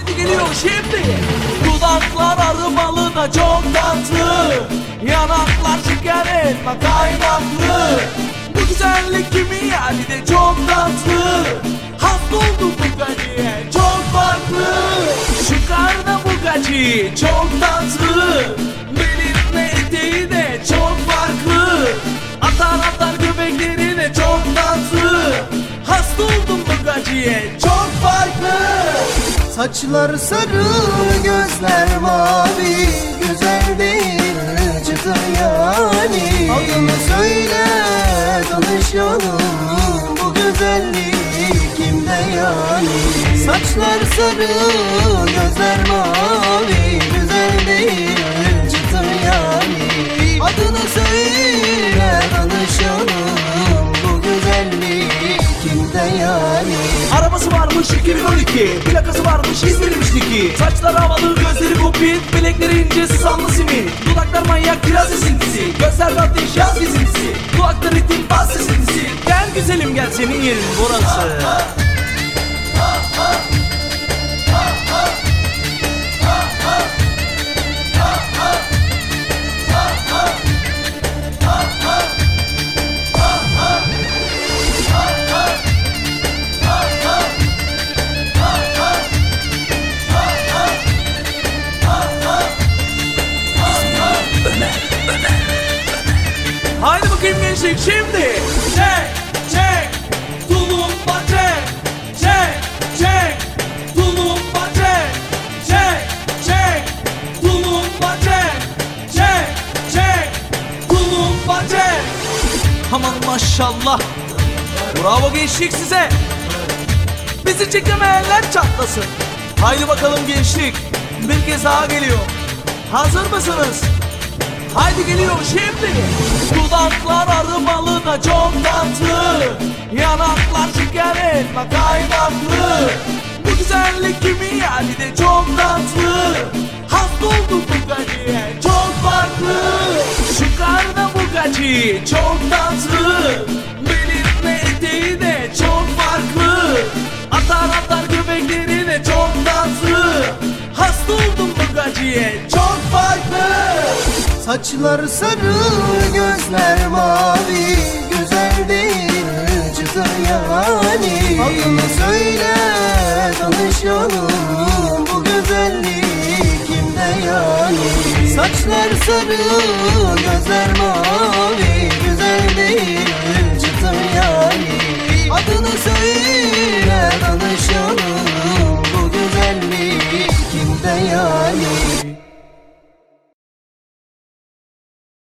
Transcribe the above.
Hadi geliyor şimdi. Dudaklar arımalı da çok tatlı. Yanaklar şeker etme kaynaklı. Bu güzellik kimi yani de çok tatlı. Hasta oldum bu gaciye çok farklı. Şu karda bu gaci çok tatlı. Belinle eteği de çok farklı. Atar atar göbekleri de çok tatlı. Hasta oldum bu gaciye çok farklı Saçlar sarı, gözler mavi Güzel değil, çıtır yani? Adını söyle, tanışalım Bu güzellik kimde yani? Saçlar sarı, gözler mavi Varmış 2012 Plakası varmış İzmir'miş Niki Saçları havalı gözleri kupit Bilekleri ince susamlı simit. Dudaklar manyak kiraz esintisi Gözler ateş yaz gezintisi Kulaklar ritim bas sesintisi Gel güzelim gel senin yerin burası bakayım gençlik şimdi. Çek çek Tulumba çek Çek çek Tulumba çek Çek çek Tulumba çek Çek çek Tulumba çek. Aman maşallah. Bravo gençlik size. Bizi çekemeyenler çatlasın. Haydi bakalım gençlik. Bir kez daha geliyor. Hazır mısınız? Haydi geliyor şimdi. Dudaklar arımalı da çok tatlı. Yanaklar şeker etme kaynaklı Bu güzellik kimi yani de çok tatlı. Hasta oldum bu gaciye çok farklı. Şu karda bu gaci çok tatlı. Belinle eteği de çok farklı. Atar atar göbekleri de çok tatlı. Hasta oldum bu gaciye çok Saçlar sarı, gözler mavi Güzel değil, çıtır yani? Adını söyle, tanışalım Bu güzellik kimde yani? Saçlar sarı, gözler mavi Güzel değil, çıtır yani